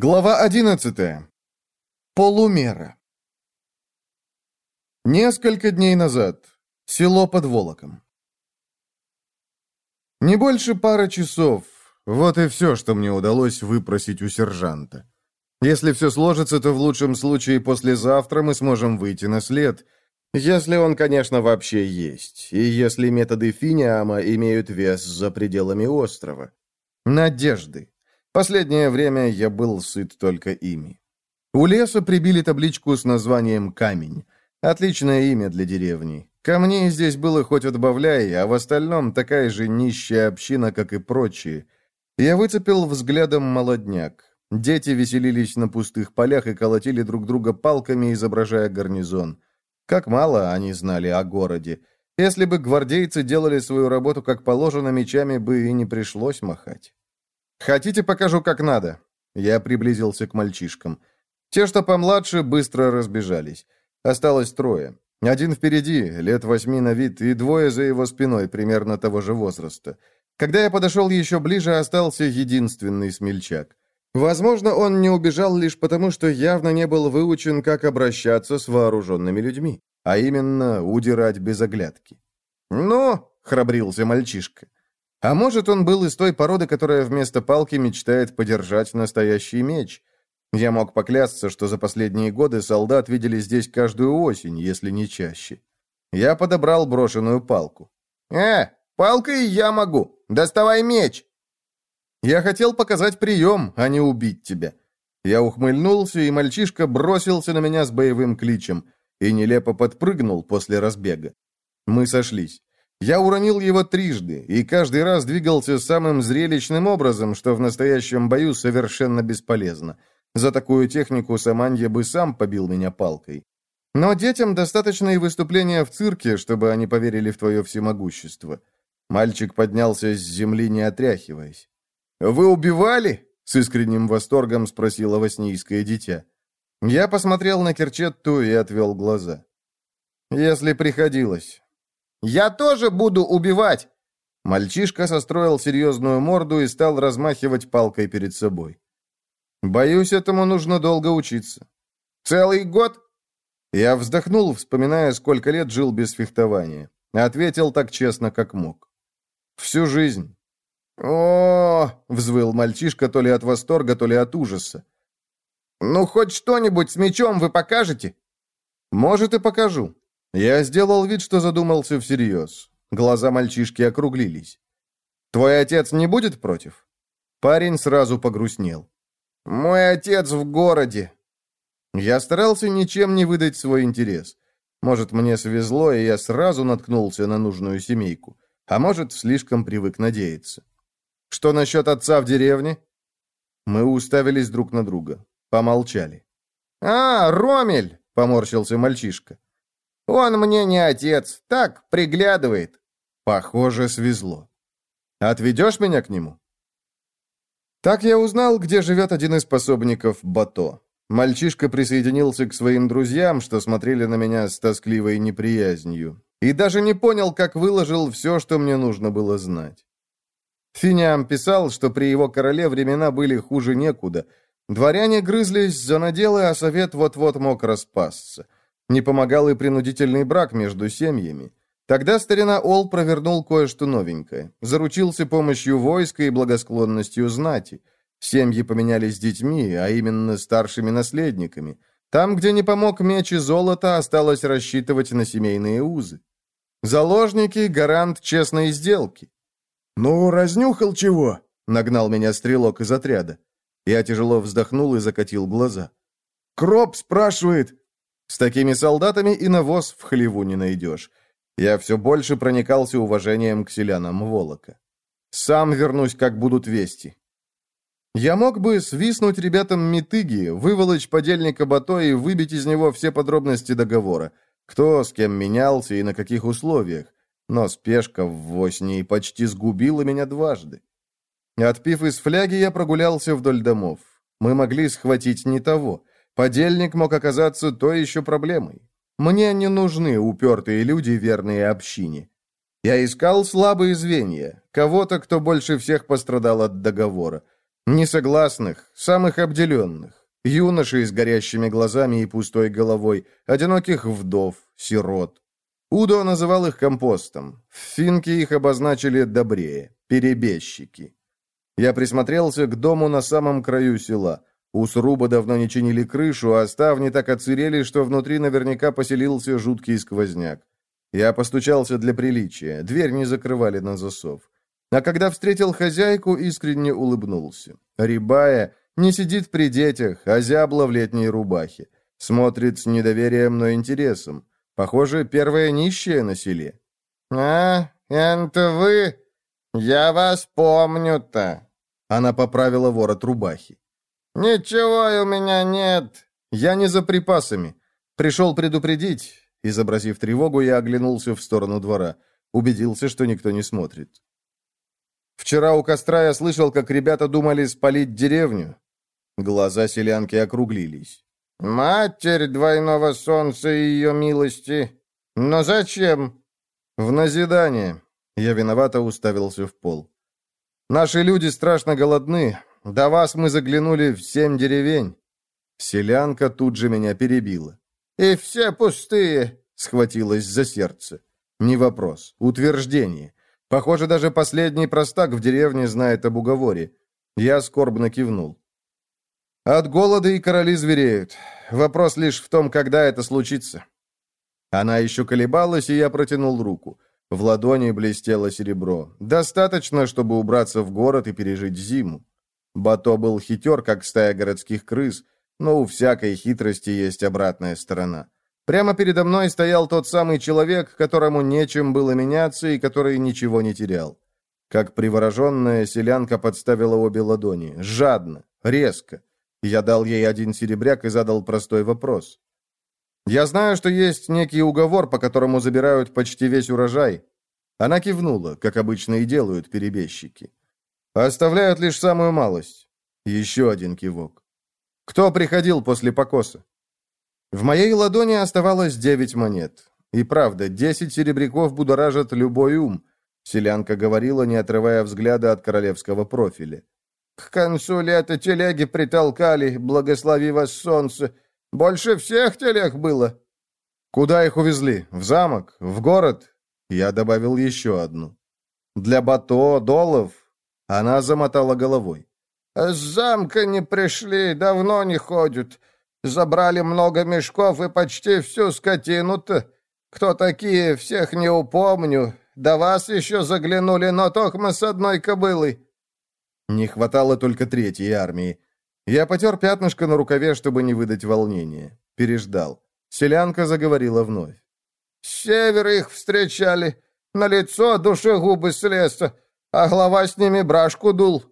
Глава 11. Полумера. Несколько дней назад. Село под Волоком. Не больше пары часов. Вот и все, что мне удалось выпросить у сержанта. Если все сложится, то в лучшем случае послезавтра мы сможем выйти на след. Если он, конечно, вообще есть. И если методы Финиама имеют вес за пределами острова. Надежды. Последнее время я был сыт только ими. У леса прибили табличку с названием «Камень». Отличное имя для деревни. Камней здесь было хоть отбавляй, а в остальном такая же нищая община, как и прочие. Я выцепил взглядом молодняк. Дети веселились на пустых полях и колотили друг друга палками, изображая гарнизон. Как мало они знали о городе. Если бы гвардейцы делали свою работу как положено, мечами бы и не пришлось махать. «Хотите, покажу, как надо?» Я приблизился к мальчишкам. Те, что помладше, быстро разбежались. Осталось трое. Один впереди, лет восьми на вид, и двое за его спиной, примерно того же возраста. Когда я подошел еще ближе, остался единственный смельчак. Возможно, он не убежал лишь потому, что явно не был выучен, как обращаться с вооруженными людьми, а именно удирать без оглядки. «Ну!» — храбрился мальчишка. А может, он был из той породы, которая вместо палки мечтает подержать настоящий меч. Я мог поклясться, что за последние годы солдат видели здесь каждую осень, если не чаще. Я подобрал брошенную палку. «Э, палкой я могу! Доставай меч!» Я хотел показать прием, а не убить тебя. Я ухмыльнулся, и мальчишка бросился на меня с боевым кличем и нелепо подпрыгнул после разбега. Мы сошлись. Я уронил его трижды, и каждый раз двигался самым зрелищным образом, что в настоящем бою совершенно бесполезно. За такую технику Саманья бы сам побил меня палкой. Но детям достаточно и выступления в цирке, чтобы они поверили в твое всемогущество. Мальчик поднялся с земли, не отряхиваясь. «Вы убивали?» — с искренним восторгом спросило воснийское дитя. Я посмотрел на Керчетту и отвел глаза. «Если приходилось. Я тоже буду убивать!» Мальчишка состроил серьезную морду и стал размахивать палкой перед собой. «Боюсь, этому нужно долго учиться». «Целый год?» Я вздохнул, вспоминая, сколько лет жил без фехтования. Ответил так честно, как мог. «Всю жизнь». «О!» — взвыл мальчишка то ли от восторга, то ли от ужаса. «Ну, хоть что-нибудь с мечом вы покажете?» «Может, и покажу. Я сделал вид, что задумался всерьез. Глаза мальчишки округлились. «Твой отец не будет против?» Парень сразу погрустнел. «Мой отец в городе». Я старался ничем не выдать свой интерес. Может, мне свезло, и я сразу наткнулся на нужную семейку. А может, слишком привык надеяться. «Что насчет отца в деревне?» Мы уставились друг на друга. Помолчали. «А, Ромель!» — поморщился мальчишка. Он мне не отец, так, приглядывает. Похоже, свезло. Отведешь меня к нему? Так я узнал, где живет один из пособников Бато. Мальчишка присоединился к своим друзьям, что смотрели на меня с тоскливой неприязнью, и даже не понял, как выложил все, что мне нужно было знать. Финиам писал, что при его короле времена были хуже некуда. Дворяне грызлись за наделы, а совет вот-вот мог распасться. Не помогал и принудительный брак между семьями. Тогда старина Ол провернул кое-что новенькое. Заручился помощью войска и благосклонностью знати. Семьи поменялись детьми, а именно старшими наследниками. Там, где не помог меч и золото, осталось рассчитывать на семейные узы. Заложники — гарант честной сделки. «Ну, разнюхал чего?» — нагнал меня стрелок из отряда. Я тяжело вздохнул и закатил глаза. «Кроп спрашивает, с такими солдатами и навоз в хлеву не найдешь. Я все больше проникался уважением к селянам Волока. Сам вернусь, как будут вести. Я мог бы свистнуть ребятам Митыги, выволочь подельника Бато и выбить из него все подробности договора. Кто с кем менялся и на каких условиях. Но спешка в Воснии почти сгубила меня дважды. Отпив из фляги, я прогулялся вдоль домов. Мы могли схватить не того. Подельник мог оказаться той еще проблемой. Мне не нужны упертые люди, верные общине. Я искал слабые звенья, кого-то, кто больше всех пострадал от договора. Несогласных, самых обделенных, юношей с горящими глазами и пустой головой, одиноких вдов, сирот. Удо называл их компостом. В финке их обозначили добрее, перебежчики. Я присмотрелся к дому на самом краю села. У сруба давно не чинили крышу, а ставни так оцерели, что внутри наверняка поселился жуткий сквозняк. Я постучался для приличия, дверь не закрывали на засов. А когда встретил хозяйку, искренне улыбнулся. Рябая не сидит при детях, а зябла в летней рубахе. Смотрит с недоверием, но интересом. Похоже, первая нищая на селе. «А, это вы? Я вас помню-то!» Она поправила ворот рубахи. «Ничего у меня нет!» «Я не за припасами. Пришел предупредить». Изобразив тревогу, я оглянулся в сторону двора. Убедился, что никто не смотрит. Вчера у костра я слышал, как ребята думали спалить деревню. Глаза селянки округлились. «Матерь двойного солнца и ее милости! Но зачем?» «В назидание!» Я виновато уставился в пол. «Наши люди страшно голодны. До вас мы заглянули в семь деревень». Селянка тут же меня перебила. «И все пустые!» — схватилась за сердце. Не вопрос, утверждение. Похоже, даже последний простак в деревне знает об уговоре. Я скорбно кивнул. От голода и короли звереют. Вопрос лишь в том, когда это случится. Она еще колебалась, и я протянул руку. В ладони блестело серебро. Достаточно, чтобы убраться в город и пережить зиму. Бато был хитер, как стая городских крыс, но у всякой хитрости есть обратная сторона. Прямо передо мной стоял тот самый человек, которому нечем было меняться и который ничего не терял. Как привороженная селянка подставила обе ладони. Жадно, резко. Я дал ей один серебряк и задал простой вопрос. «Я знаю, что есть некий уговор, по которому забирают почти весь урожай». Она кивнула, как обычно и делают перебежчики. «Оставляют лишь самую малость». Еще один кивок. «Кто приходил после покоса?» В моей ладони оставалось девять монет. И правда, десять серебряков будоражат любой ум. Селянка говорила, не отрывая взгляда от королевского профиля. К концу лета телеги притолкали, благослови вас солнце. Больше всех телег было. Куда их увезли? В замок? В город? Я добавил еще одну. Для Бато, Долов? Она замотала головой. С замка не пришли, давно не ходят. Забрали много мешков и почти всю скотину-то. Кто такие, всех не упомню. До вас еще заглянули, но мы с одной кобылой. Не хватало только третьей армии. Я потер пятнышко на рукаве, чтобы не выдать волнения. Переждал. Селянка заговорила вновь. «С севера их встречали. На лицо душегубы с леса, а глава с ними брашку дул».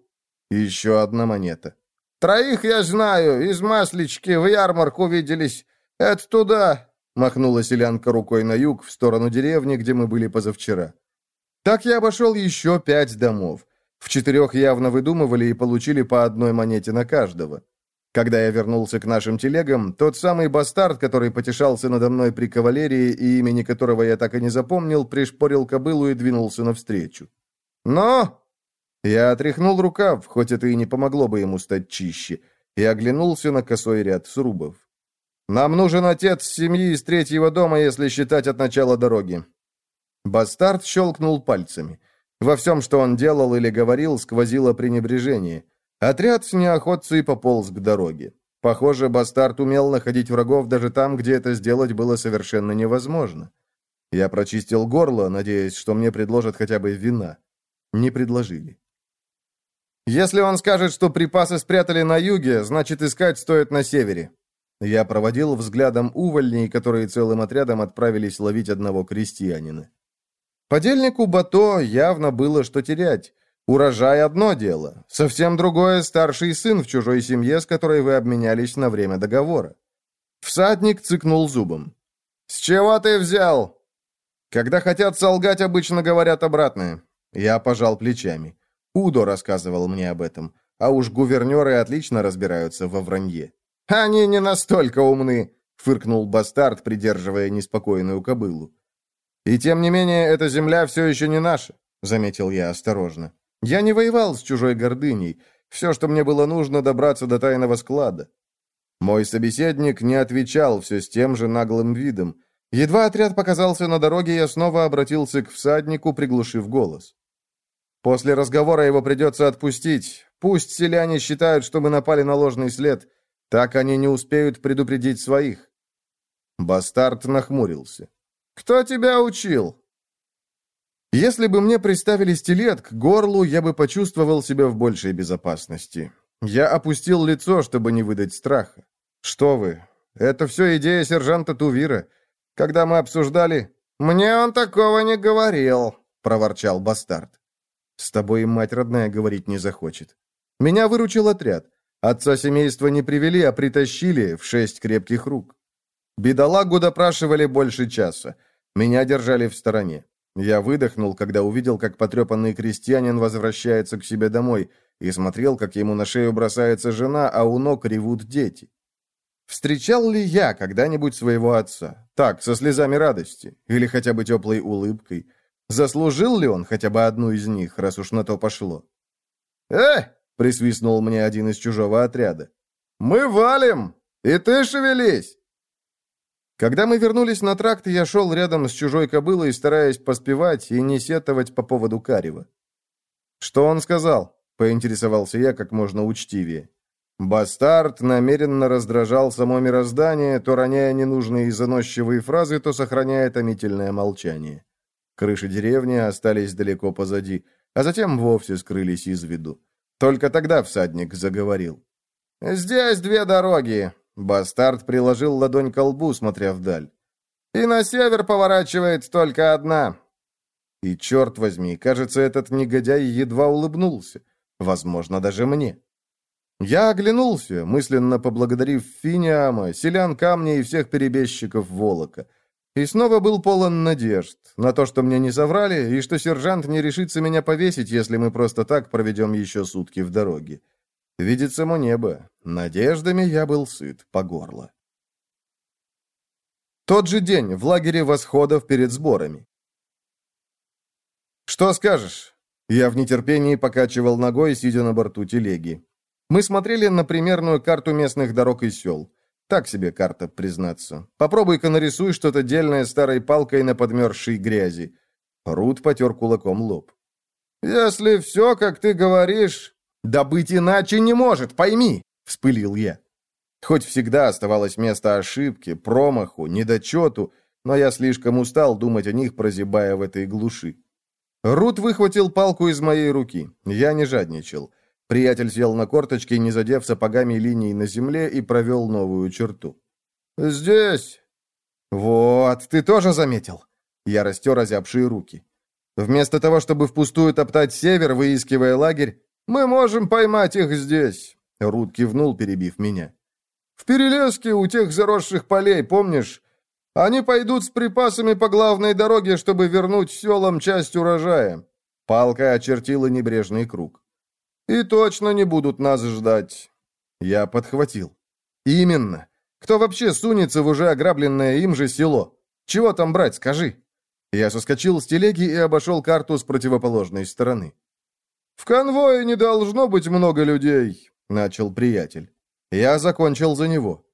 Еще одна монета. «Троих я знаю, из Маслички в ярмарку виделись. Это туда», — махнула селянка рукой на юг, в сторону деревни, где мы были позавчера. Так я обошел еще пять домов. В четырех явно выдумывали и получили по одной монете на каждого. Когда я вернулся к нашим телегам, тот самый бастард, который потешался надо мной при кавалерии и имени которого я так и не запомнил, пришпорил кобылу и двинулся навстречу. «Но!» Я отряхнул рукав, хоть это и не помогло бы ему стать чище, и оглянулся на косой ряд срубов. «Нам нужен отец семьи из третьего дома, если считать от начала дороги». Бастард щелкнул пальцами. Во всем, что он делал или говорил, сквозило пренебрежение. Отряд с неохотцей пополз к дороге. Похоже, бастард умел находить врагов даже там, где это сделать было совершенно невозможно. Я прочистил горло, надеясь, что мне предложат хотя бы вина. Не предложили. Если он скажет, что припасы спрятали на юге, значит, искать стоит на севере. Я проводил взглядом увольней, которые целым отрядом отправились ловить одного крестьянина. Подельнику Бато явно было что терять. Урожай – одно дело, совсем другое – старший сын в чужой семье, с которой вы обменялись на время договора. Всадник цыкнул зубом. «С чего ты взял?» Когда хотят солгать, обычно говорят обратное. Я пожал плечами. Удо рассказывал мне об этом. А уж гувернеры отлично разбираются во вранье. «Они не настолько умны», — фыркнул бастард, придерживая неспокойную кобылу. «И тем не менее, эта земля все еще не наша», — заметил я осторожно. «Я не воевал с чужой гордыней. Все, что мне было нужно, добраться до тайного склада. Мой собеседник не отвечал все с тем же наглым видом. Едва отряд показался на дороге, я снова обратился к всаднику, приглушив голос. После разговора его придется отпустить. Пусть селяне считают, что мы напали на ложный след. Так они не успеют предупредить своих. Бастард нахмурился. «Кто тебя учил?» Если бы мне приставили стилет к горлу, я бы почувствовал себя в большей безопасности. Я опустил лицо, чтобы не выдать страха. «Что вы? Это все идея сержанта Тувира. Когда мы обсуждали...» «Мне он такого не говорил», — проворчал бастард. «С тобой мать родная говорить не захочет. Меня выручил отряд. Отца семейства не привели, а притащили в шесть крепких рук. Бедолагу допрашивали больше часа. Меня держали в стороне. Я выдохнул, когда увидел, как потрепанный крестьянин возвращается к себе домой, и смотрел, как ему на шею бросается жена, а у ног ревут дети. Встречал ли я когда-нибудь своего отца? Так, со слезами радости, или хотя бы теплой улыбкой. Заслужил ли он хотя бы одну из них, раз уж на то пошло? «Э!» — присвистнул мне один из чужого отряда. «Мы валим! И ты шевелись!» Когда мы вернулись на тракт, я шел рядом с чужой кобылой, стараясь поспевать и не сетовать по поводу Карева. «Что он сказал?» — поинтересовался я как можно учтивее. Бастард намеренно раздражал само мироздание, то роняя ненужные и заносчивые фразы, то сохраняя томительное молчание. Крыши деревни остались далеко позади, а затем вовсе скрылись из виду. Только тогда всадник заговорил. «Здесь две дороги. Бастард приложил ладонь к лбу, смотря вдаль. «И на север поворачивает только одна». И, черт возьми, кажется, этот негодяй едва улыбнулся. Возможно, даже мне. Я оглянулся, мысленно поблагодарив Финиама, селян камня и всех перебежчиков Волока. И снова был полон надежд на то, что мне не соврали, и что сержант не решится меня повесить, если мы просто так проведем еще сутки в дороге. Видит само небо. Надеждами я был сыт по горло. Тот же день в лагере восходов перед сборами. «Что скажешь?» Я в нетерпении покачивал ногой, сидя на борту телеги. Мы смотрели на примерную карту местных дорог и сел. Так себе карта, признаться. Попробуй-ка нарисуй что-то дельное старой палкой на подмерзшей грязи. Рут потер кулаком лоб. «Если все, как ты говоришь, «Да быть иначе не может, пойми!» — вспылил я. Хоть всегда оставалось место ошибке, промаху, недочету, но я слишком устал думать о них, прозябая в этой глуши. Рут выхватил палку из моей руки. Я не жадничал. Приятель сел на корточки, не задев сапогами линий на земле, и провел новую черту. «Здесь!» «Вот, ты тоже заметил?» Я растер озябшие руки. Вместо того, чтобы впустую топтать север, выискивая лагерь, «Мы можем поймать их здесь», — Рут кивнул, перебив меня. «В Перелеске у тех заросших полей, помнишь? Они пойдут с припасами по главной дороге, чтобы вернуть селам часть урожая». Палка очертила небрежный круг. «И точно не будут нас ждать». Я подхватил. «Именно. Кто вообще сунется в уже ограбленное им же село? Чего там брать, скажи?» Я соскочил с телеги и обошел карту с противоположной стороны. «В конвое не должно быть много людей», — начал приятель. Я закончил за него.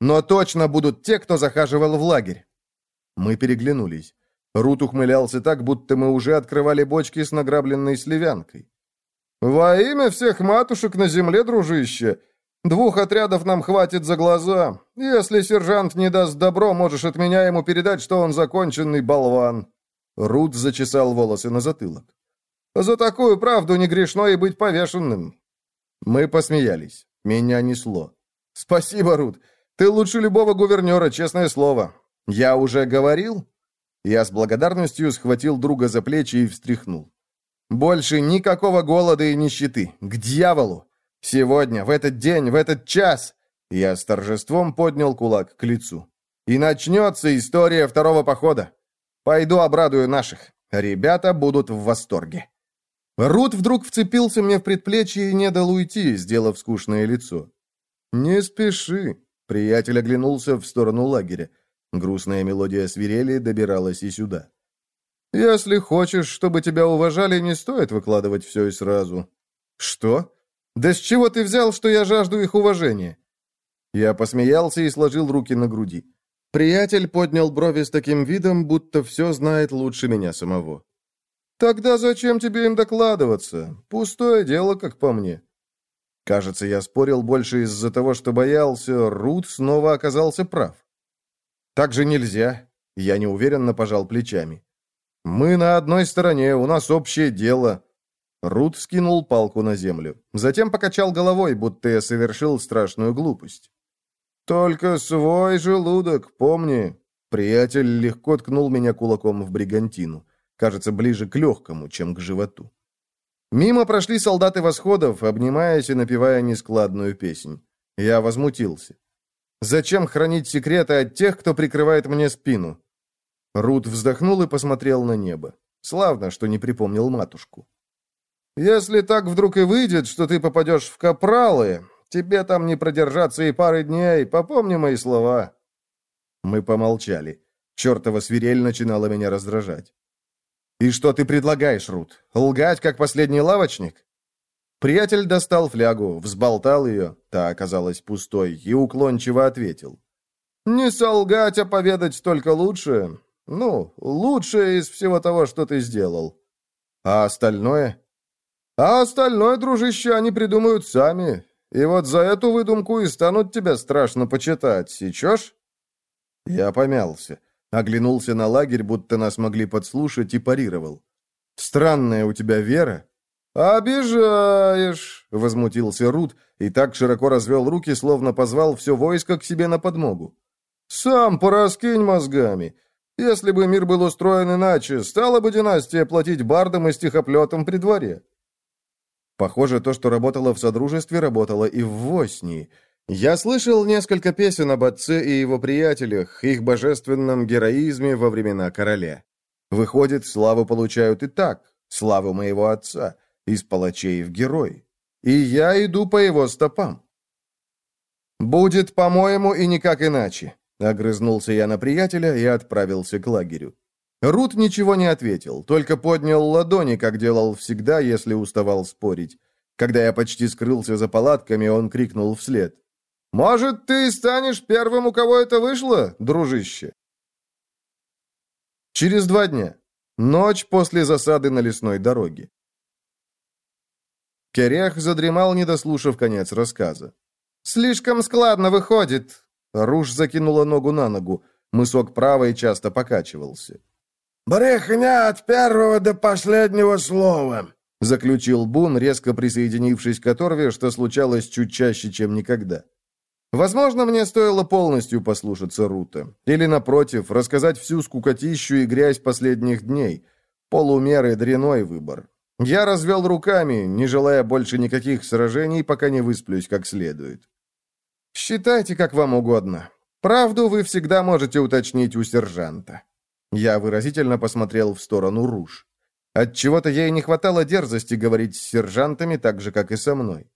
«Но точно будут те, кто захаживал в лагерь». Мы переглянулись. Рут ухмылялся так, будто мы уже открывали бочки с награбленной сливянкой. «Во имя всех матушек на земле, дружище, двух отрядов нам хватит за глаза. Если сержант не даст добро, можешь от меня ему передать, что он законченный болван». Рут зачесал волосы на затылок. За такую правду не грешно и быть повешенным». Мы посмеялись. Меня несло. «Спасибо, Рут. Ты лучше любого гувернера, честное слово. Я уже говорил?» Я с благодарностью схватил друга за плечи и встряхнул. «Больше никакого голода и нищеты. К дьяволу! Сегодня, в этот день, в этот час!» Я с торжеством поднял кулак к лицу. «И начнется история второго похода. Пойду обрадую наших. Ребята будут в восторге». Рут вдруг вцепился мне в предплечье и не дал уйти, сделав скучное лицо. «Не спеши», — приятель оглянулся в сторону лагеря. Грустная мелодия свирели добиралась и сюда. «Если хочешь, чтобы тебя уважали, не стоит выкладывать все и сразу». «Что?» Да с чего ты взял, что я жажду их уважения?» Я посмеялся и сложил руки на груди. Приятель поднял брови с таким видом, будто все знает лучше меня самого. «Тогда зачем тебе им докладываться? Пустое дело, как по мне». Кажется, я спорил больше из-за того, что боялся, Рут снова оказался прав. «Так же нельзя», — я неуверенно пожал плечами. «Мы на одной стороне, у нас общее дело». Рут скинул палку на землю. Затем покачал головой, будто я совершил страшную глупость. «Только свой желудок, помни». Приятель легко ткнул меня кулаком в бригантину. Кажется, ближе к легкому, чем к животу. Мимо прошли солдаты восходов, обнимаясь и напевая нескладную песнь. Я возмутился. «Зачем хранить секреты от тех, кто прикрывает мне спину?» Рут вздохнул и посмотрел на небо. Славно, что не припомнил матушку. «Если так вдруг и выйдет, что ты попадешь в капралы, тебе там не продержаться и пары дней, попомни мои слова». Мы помолчали. Чертова свирель начинала меня раздражать. «И что ты предлагаешь, Рут? Лгать, как последний лавочник?» Приятель достал флягу, взболтал ее, та оказалась пустой, и уклончиво ответил. «Не солгать, а поведать только лучше. Ну, лучшее из всего того, что ты сделал. А остальное? А остальное, дружище, они придумают сами. И вот за эту выдумку и станут тебя страшно почитать. Сечешь? Я помялся. Оглянулся на лагерь, будто нас могли подслушать, и парировал. «Странная у тебя вера». «Обижаешь!» — возмутился Рут и так широко развел руки, словно позвал все войско к себе на подмогу. «Сам пораскинь мозгами. Если бы мир был устроен иначе, стала бы династия платить бардам и стихоплетам при дворе. Похоже, то, что работало в Содружестве, работало и в Воснии. Я слышал несколько песен об отце и его приятелях, их божественном героизме во времена короля. Выходит, славу получают и так, славу моего отца, из палачей в герой. И я иду по его стопам. Будет, по-моему, и никак иначе. Огрызнулся я на приятеля и отправился к лагерю. Рут ничего не ответил, только поднял ладони, как делал всегда, если уставал спорить. Когда я почти скрылся за палатками, он крикнул вслед. «Может, ты станешь первым, у кого это вышло, дружище?» Через два дня. Ночь после засады на лесной дороге. Керех задремал, не дослушав конец рассказа. «Слишком складно выходит», Руж закинула ногу на ногу. Мысок правой часто покачивался. «Брехня от первого до последнего слова», — заключил Бун, резко присоединившись к Оторве, что случалось чуть чаще, чем никогда. Возможно, мне стоило полностью послушаться Рута. Или, напротив, рассказать всю скукотищу и грязь последних дней. Полумеры дряной выбор. Я развел руками, не желая больше никаких сражений, пока не высплюсь как следует. «Считайте, как вам угодно. Правду вы всегда можете уточнить у сержанта». Я выразительно посмотрел в сторону Руж. Отчего-то ей не хватало дерзости говорить с сержантами так же, как и со мной.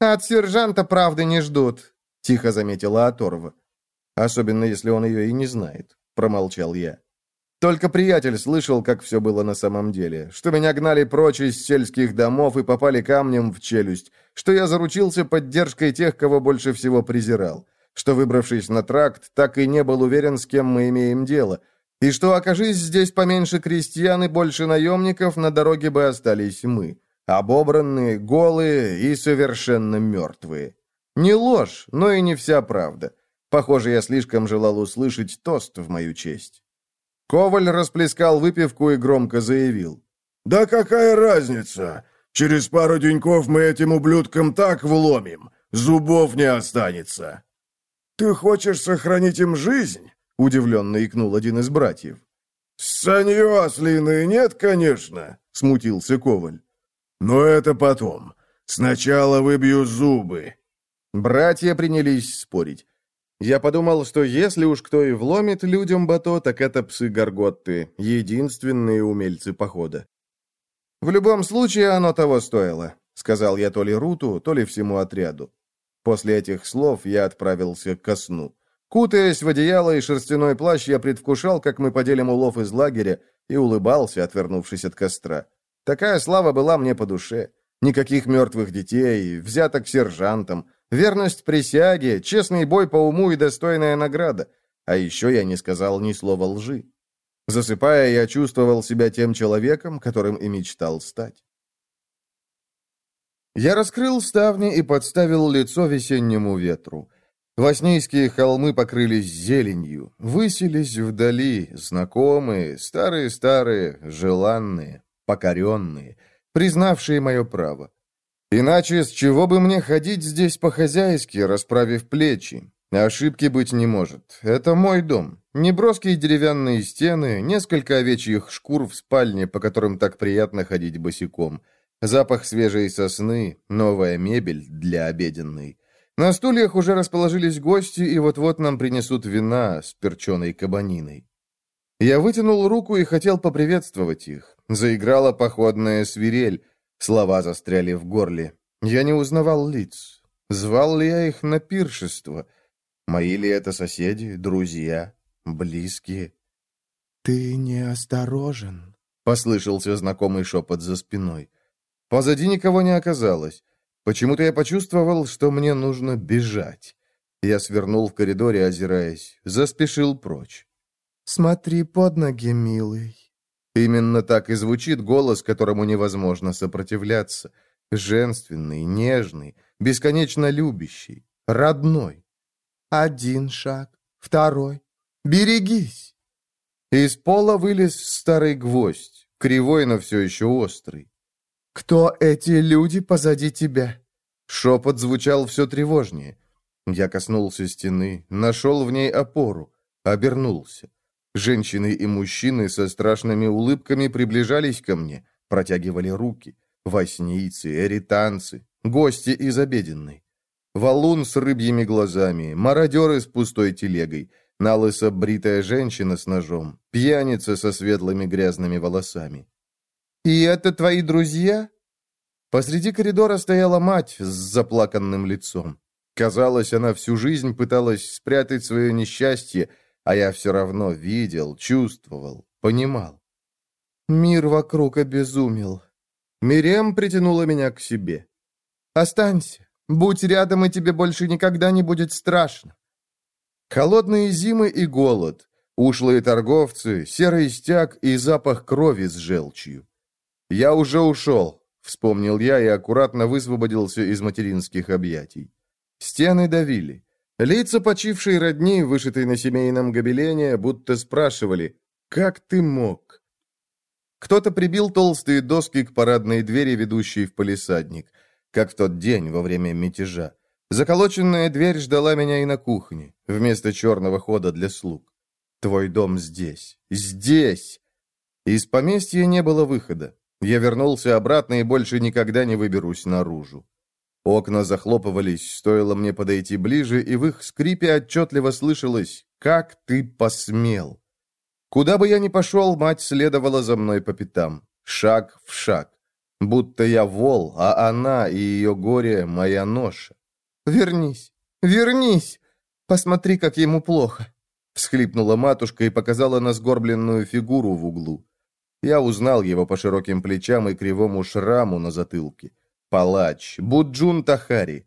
«От сержанта правды не ждут», — тихо заметила Аторва. «Особенно, если он ее и не знает», — промолчал я. Только приятель слышал, как все было на самом деле, что меня гнали прочь из сельских домов и попали камнем в челюсть, что я заручился поддержкой тех, кого больше всего презирал, что, выбравшись на тракт, так и не был уверен, с кем мы имеем дело, и что, окажись здесь поменьше крестьян и больше наемников, на дороге бы остались мы, обобранные, голые и совершенно мертвые. Не ложь, но и не вся правда. Похоже, я слишком желал услышать тост в мою честь. Коваль расплескал выпивку и громко заявил. «Да какая разница? Через пару деньков мы этим ублюдкам так вломим, зубов не останется». «Ты хочешь сохранить им жизнь?» — удивленно икнул один из братьев. «Санье ослиное нет, конечно», — смутился Коваль. «Но это потом. Сначала выбью зубы». Братья принялись спорить. Я подумал, что если уж кто и вломит людям бато, так это псы-горготты, единственные умельцы похода. «В любом случае оно того стоило», — сказал я то ли Руту, то ли всему отряду. После этих слов я отправился ко сну. Кутаясь в одеяло и шерстяной плащ, я предвкушал, как мы поделим улов из лагеря, и улыбался, отвернувшись от костра. Такая слава была мне по душе. Никаких мертвых детей, взяток сержантом, верность присяге, честный бой по уму и достойная награда. А еще я не сказал ни слова лжи. Засыпая, я чувствовал себя тем человеком, которым и мечтал стать. Я раскрыл ставни и подставил лицо весеннему ветру. Воснийские холмы покрылись зеленью, высились вдали, знакомые, старые-старые, желанные, покоренные, признавшие мое право. Иначе с чего бы мне ходить здесь по-хозяйски, расправив плечи? Ошибки быть не может. Это мой дом. Неброские деревянные стены, несколько овечьих шкур в спальне, по которым так приятно ходить босиком. Запах свежей сосны, новая мебель для обеденной. На стульях уже расположились гости, и вот-вот нам принесут вина с перченой кабаниной. Я вытянул руку и хотел поприветствовать их. Заиграла походная свирель. Слова застряли в горле. Я не узнавал лиц. Звал ли я их на пиршество? Мои ли это соседи, друзья, близкие? «Ты неосторожен», — послышался знакомый шепот за спиной. Позади никого не оказалось. Почему-то я почувствовал, что мне нужно бежать. Я свернул в коридоре, озираясь, заспешил прочь. «Смотри под ноги, милый». Именно так и звучит голос, которому невозможно сопротивляться. Женственный, нежный, бесконечно любящий, родной. «Один шаг, второй. Берегись!» Из пола вылез старый гвоздь, кривой, но все еще острый. «Кто эти люди позади тебя?» Шепот звучал все тревожнее. Я коснулся стены, нашел в ней опору, обернулся. Женщины и мужчины со страшными улыбками приближались ко мне, протягивали руки. Воснийцы, эританцы, гости из обеденной. Валун с рыбьими глазами, мародеры с пустой телегой, налысо бритая женщина с ножом, пьяница со светлыми грязными волосами. «И это твои друзья?» Посреди коридора стояла мать с заплаканным лицом. Казалось, она всю жизнь пыталась спрятать свое несчастье, а я все равно видел, чувствовал, понимал. Мир вокруг обезумел. Мирем притянула меня к себе. «Останься. Будь рядом, и тебе больше никогда не будет страшно». Холодные зимы и голод, ушлые торговцы, серый стяг и запах крови с желчью. «Я уже ушел», — вспомнил я и аккуратно высвободился из материнских объятий. Стены давили. Лица почившей родни, вышитой на семейном гобелене, будто спрашивали «Как ты мог?». Кто-то прибил толстые доски к парадной двери, ведущей в полисадник, как в тот день во время мятежа. Заколоченная дверь ждала меня и на кухне, вместо черного хода для слуг. «Твой дом здесь! Здесь!» Из поместья не было выхода. Я вернулся обратно и больше никогда не выберусь наружу. Окна захлопывались, стоило мне подойти ближе, и в их скрипе отчетливо слышалось «Как ты посмел!». Куда бы я ни пошел, мать следовала за мной по пятам, шаг в шаг. Будто я вол, а она и ее горе — моя ноша. «Вернись! Вернись! Посмотри, как ему плохо!» Всхлипнула матушка и показала на сгорбленную фигуру в углу. Я узнал его по широким плечам и кривому шраму на затылке. Палач, Буджун Тахари.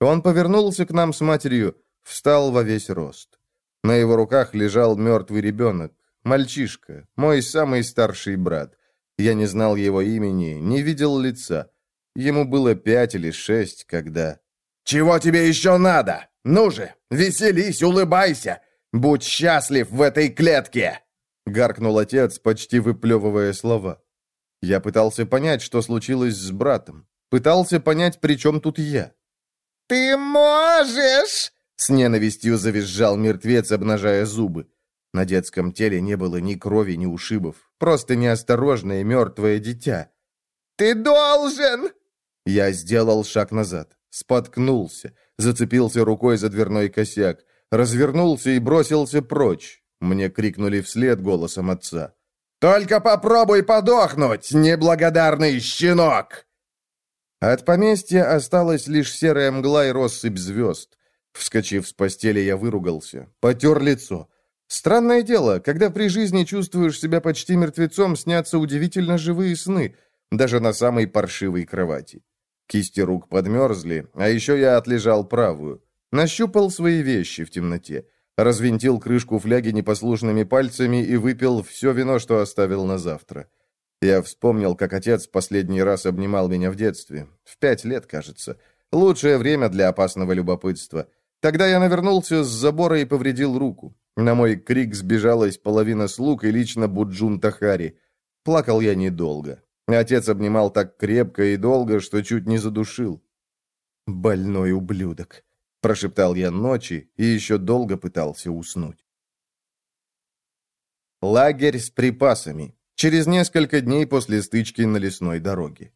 Он повернулся к нам с матерью, встал во весь рост. На его руках лежал мертвый ребенок, мальчишка, мой самый старший брат. Я не знал его имени, не видел лица. Ему было пять или шесть, когда... «Чего тебе еще надо? Ну же, веселись, улыбайся! Будь счастлив в этой клетке!» — гаркнул отец, почти выплевывая слова. Я пытался понять, что случилось с братом. Пытался понять, при чем тут я. «Ты можешь!» — с ненавистью завизжал мертвец, обнажая зубы. На детском теле не было ни крови, ни ушибов. Просто неосторожное мертвое дитя. «Ты должен!» Я сделал шаг назад. Споткнулся. Зацепился рукой за дверной косяк. Развернулся и бросился прочь. Мне крикнули вслед голосом отца. «Только попробуй подохнуть, неблагодарный щенок!» От поместья осталась лишь серая мгла и россыпь звезд. Вскочив с постели, я выругался, потер лицо. Странное дело, когда при жизни чувствуешь себя почти мертвецом, снятся удивительно живые сны, даже на самой паршивой кровати. Кисти рук подмерзли, а еще я отлежал правую. Нащупал свои вещи в темноте. Развинтил крышку фляги непослушными пальцами и выпил все вино, что оставил на завтра. Я вспомнил, как отец последний раз обнимал меня в детстве. В пять лет, кажется. Лучшее время для опасного любопытства. Тогда я навернулся с забора и повредил руку. На мой крик сбежалась половина слуг и лично Буджун Тахари. Плакал я недолго. Отец обнимал так крепко и долго, что чуть не задушил. «Больной ублюдок», — прошептал я ночи и еще долго пытался уснуть. Лагерь с припасами. Через несколько дней после стычки на лесной дороге.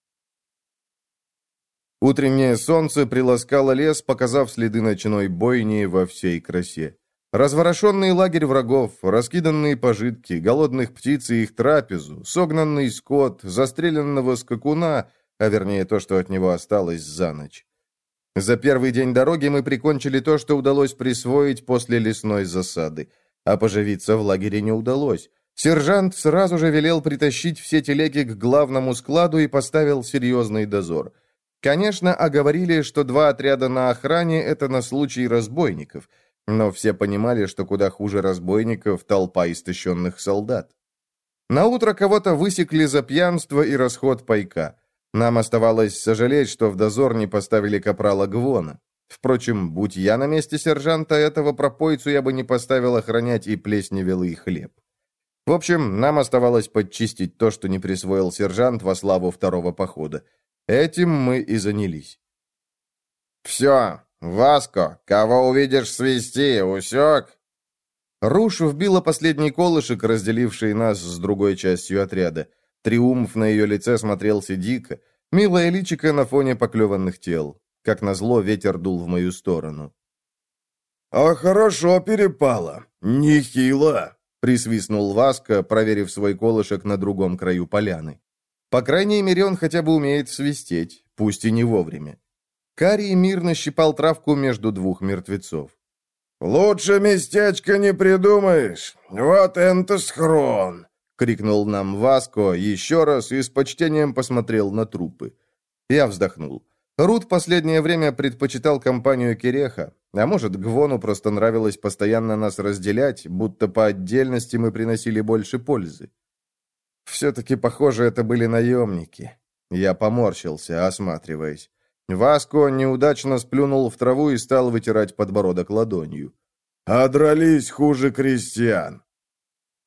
Утреннее солнце приласкало лес, показав следы ночной бойни во всей красе. Разворошенный лагерь врагов, раскиданные пожитки, голодных птиц и их трапезу, согнанный скот, застреленного скакуна, а вернее то, что от него осталось за ночь. За первый день дороги мы прикончили то, что удалось присвоить после лесной засады, а поживиться в лагере не удалось. Сержант сразу же велел притащить все телеги к главному складу и поставил серьезный дозор. Конечно, оговорили, что два отряда на охране – это на случай разбойников – но все понимали, что куда хуже разбойников толпа истощенных солдат. На утро кого-то высекли за пьянство и расход пайка. Нам оставалось сожалеть, что в дозор не поставили капрала Гвона. Впрочем, будь я на месте сержанта, этого пропойцу я бы не поставил охранять и плесневелый хлеб. В общем, нам оставалось подчистить то, что не присвоил сержант во славу второго похода. Этим мы и занялись. «Все, «Васко, кого увидишь, свисти, усек?» Руш вбила последний колышек, разделивший нас с другой частью отряда. Триумф на ее лице смотрелся дико. Милая личико на фоне поклеванных тел. Как назло, ветер дул в мою сторону. «А хорошо перепало. Нехило!» — присвистнул Васка, проверив свой колышек на другом краю поляны. По крайней мере, он хотя бы умеет свистеть, пусть и не вовремя. Карий мирно щипал травку между двух мертвецов. «Лучше местечко не придумаешь. Вот это схрон!» — крикнул нам Васко еще раз и с почтением посмотрел на трупы. Я вздохнул. Рут последнее время предпочитал компанию Киреха, а может, Гвону просто нравилось постоянно нас разделять, будто по отдельности мы приносили больше пользы. Все-таки, похоже, это были наемники. Я поморщился, осматриваясь. Васко неудачно сплюнул в траву и стал вытирать подбородок ладонью. «А дрались хуже крестьян».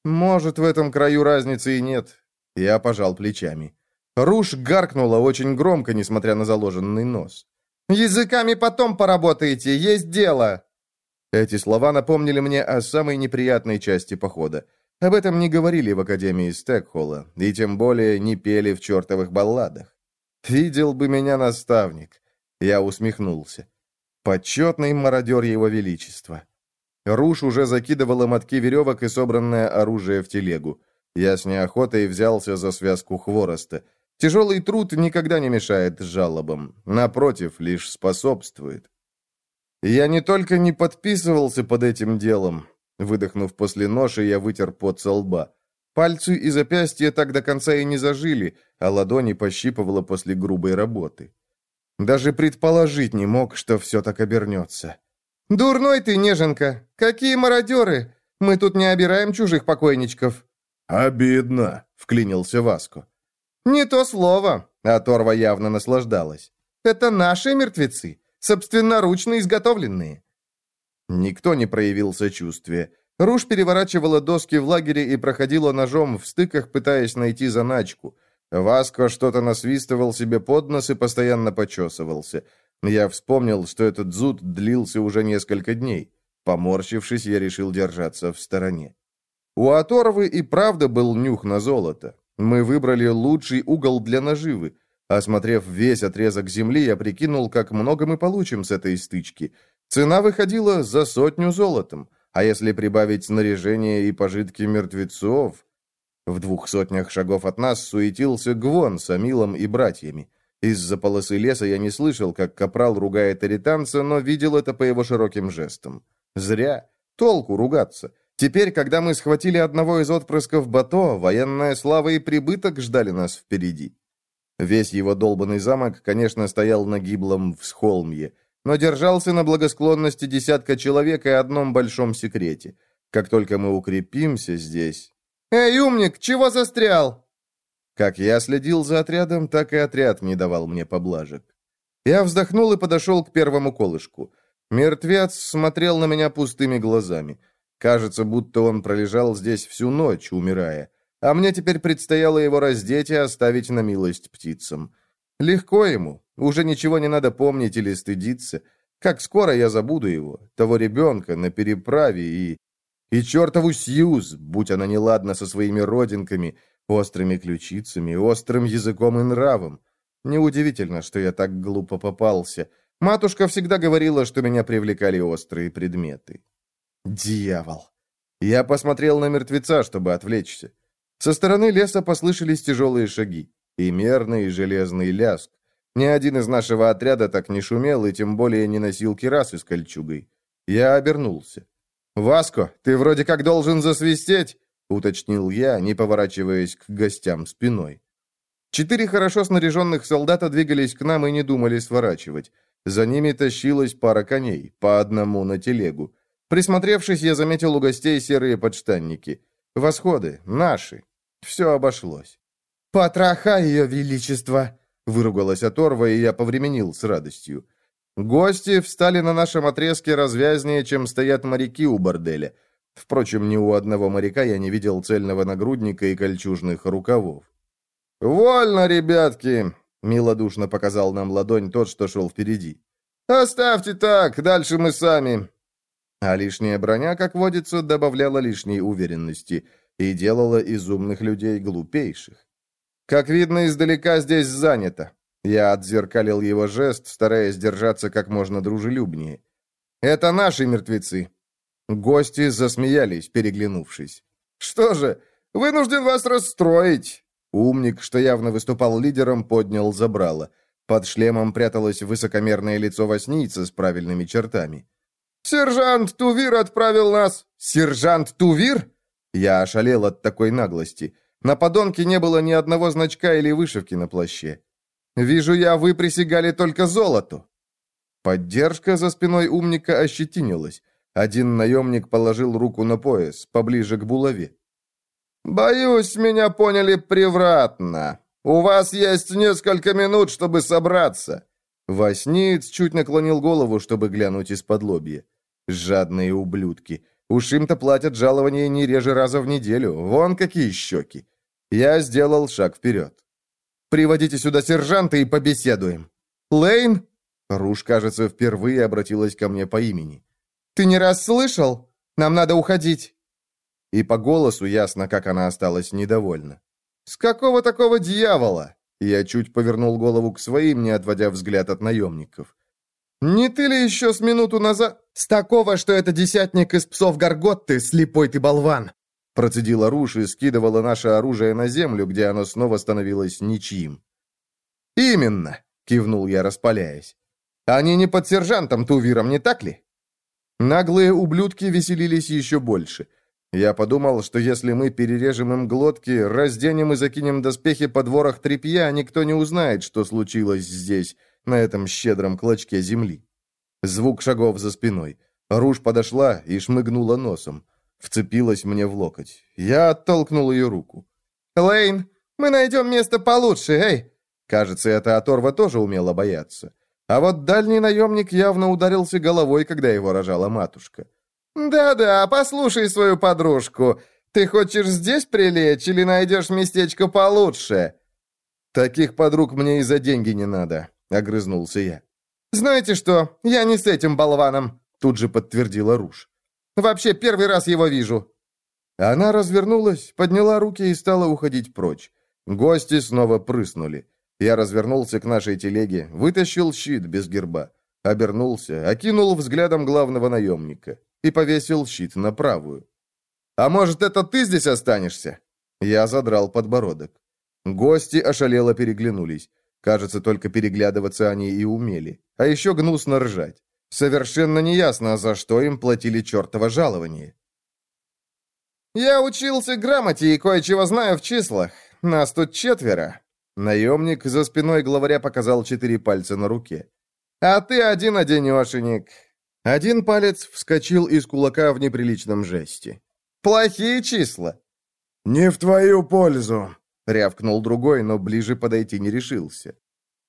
«Может, в этом краю разницы и нет». Я пожал плечами. Руш гаркнула очень громко, несмотря на заложенный нос. «Языками потом поработаете, есть дело!» Эти слова напомнили мне о самой неприятной части похода. Об этом не говорили в Академии Стекхола, и тем более не пели в чертовых балладах. Видел бы меня наставник. Я усмехнулся. Почетный мародер его величества. Руш уже закидывала мотки веревок и собранное оружие в телегу. Я с неохотой взялся за связку хвороста. Тяжелый труд никогда не мешает жалобам. Напротив, лишь способствует. Я не только не подписывался под этим делом. Выдохнув после ноши, я вытер пот со лба. Пальцы и запястья так до конца и не зажили, а ладони пощипывало после грубой работы. Даже предположить не мог, что все так обернется. «Дурной ты, неженка! Какие мародеры! Мы тут не обираем чужих покойничков!» «Обидно!» — вклинился Васко. «Не то слово!» — а Торва явно наслаждалась. «Это наши мертвецы, собственноручно изготовленные!» Никто не проявил сочувствия. Руж переворачивала доски в лагере и проходила ножом в стыках, пытаясь найти заначку. Васко что-то насвистывал себе под нос и постоянно почесывался. Я вспомнил, что этот зуд длился уже несколько дней. Поморщившись, я решил держаться в стороне. У оторвы и правда был нюх на золото. Мы выбрали лучший угол для наживы. Осмотрев весь отрезок земли, я прикинул, как много мы получим с этой стычки. Цена выходила за сотню золотом. А если прибавить снаряжение и пожитки мертвецов... В двух сотнях шагов от нас суетился Гвон с Амилом и братьями. Из-за полосы леса я не слышал, как капрал ругает эританца, но видел это по его широким жестам. Зря. Толку ругаться. Теперь, когда мы схватили одного из отпрысков Бато, военная слава и прибыток ждали нас впереди. Весь его долбанный замок, конечно, стоял на гиблом всхолмье, но держался на благосклонности десятка человек и одном большом секрете. Как только мы укрепимся здесь... «Эй, умник, чего застрял?» Как я следил за отрядом, так и отряд не давал мне поблажек. Я вздохнул и подошел к первому колышку. Мертвец смотрел на меня пустыми глазами. Кажется, будто он пролежал здесь всю ночь, умирая. А мне теперь предстояло его раздеть и оставить на милость птицам. Легко ему, уже ничего не надо помнить или стыдиться. Как скоро я забуду его, того ребенка на переправе и... И чертову Сьюз, будь она неладна со своими родинками, острыми ключицами, острым языком и нравом. Неудивительно, что я так глупо попался. Матушка всегда говорила, что меня привлекали острые предметы. Дьявол! Я посмотрел на мертвеца, чтобы отвлечься. Со стороны леса послышались тяжелые шаги и мерный железный ляск. Ни один из нашего отряда так не шумел и тем более не носил кирасы с кольчугой. Я обернулся. «Васко, ты вроде как должен засвистеть», — уточнил я, не поворачиваясь к гостям спиной. Четыре хорошо снаряженных солдата двигались к нам и не думали сворачивать. За ними тащилась пара коней, по одному на телегу. Присмотревшись, я заметил у гостей серые подштанники. Восходы, наши. Все обошлось. «Потроха ее величество!» — выругалась оторва, и я повременил с радостью. Гости встали на нашем отрезке развязнее, чем стоят моряки у борделя. Впрочем, ни у одного моряка я не видел цельного нагрудника и кольчужных рукавов. «Вольно, ребятки!» — милодушно показал нам ладонь тот, что шел впереди. «Оставьте так, дальше мы сами!» А лишняя броня, как водится, добавляла лишней уверенности и делала из умных людей глупейших. Как видно, издалека здесь занято. Я отзеркалил его жест, стараясь держаться как можно дружелюбнее. «Это наши мертвецы!» Гости засмеялись, переглянувшись. «Что же, вынужден вас расстроить!» Умник, что явно выступал лидером, поднял забрало. Под шлемом пряталось высокомерное лицо воснийца с правильными чертами. «Сержант Тувир отправил нас!» «Сержант Тувир?» Я ошалел от такой наглости. На подонке не было ни одного значка или вышивки на плаще. «Вижу я, вы присягали только золоту». Поддержка за спиной умника ощетинилась. Один наемник положил руку на пояс, поближе к булаве. «Боюсь, меня поняли превратно. У вас есть несколько минут, чтобы собраться». Восниц чуть наклонил голову, чтобы глянуть из-под лобья. Жадные ублюдки. Уж им-то платят жалование не реже раза в неделю. Вон какие щеки. Я сделал шаг вперед. «Приводите сюда сержанта и побеседуем». «Лейн?» Руж, кажется, впервые обратилась ко мне по имени. «Ты не раз слышал? Нам надо уходить». И по голосу ясно, как она осталась недовольна. «С какого такого дьявола?» Я чуть повернул голову к своим, не отводя взгляд от наемников. «Не ты ли еще с минуту назад...» «С такого, что это десятник из псов Гарготты, слепой ты болван!» Процедила Руш и скидывала наше оружие на землю, где оно снова становилось ничьим. «Именно!» — кивнул я, распаляясь. «Они не под сержантом Тувиром, не так ли?» Наглые ублюдки веселились еще больше — я подумал, что если мы перережем им глотки, разденем и закинем доспехи под ворох тряпья, никто не узнает, что случилось здесь, на этом щедром клочке земли. Звук шагов за спиной. Руж подошла и шмыгнула носом. Вцепилась мне в локоть. Я оттолкнул ее руку. «Лейн, мы найдем место получше, эй!» Кажется, эта оторва тоже умела бояться. А вот дальний наемник явно ударился головой, когда его рожала матушка. «Да-да, послушай свою подружку. Ты хочешь здесь прилечь или найдешь местечко получше?» «Таких подруг мне и за деньги не надо», — огрызнулся я. «Знаете что, я не с этим болваном», — тут же подтвердила Руш. «Вообще первый раз его вижу». Она развернулась, подняла руки и стала уходить прочь. Гости снова прыснули. Я развернулся к нашей телеге, вытащил щит без герба, обернулся, окинул взглядом главного наемника и повесил щит на правую. «А может, это ты здесь останешься?» Я задрал подбородок. Гости ошалело переглянулись. Кажется, только переглядываться они и умели. А еще гнусно ржать. Совершенно неясно, за что им платили чертово жалование. «Я учился грамоте и кое-чего знаю в числах. Нас тут четверо». Наемник за спиной главаря показал четыре пальца на руке. «А ты один-одинешенек!» Один палец вскочил из кулака в неприличном жесте. «Плохие числа!» «Не в твою пользу!» — рявкнул другой, но ближе подойти не решился.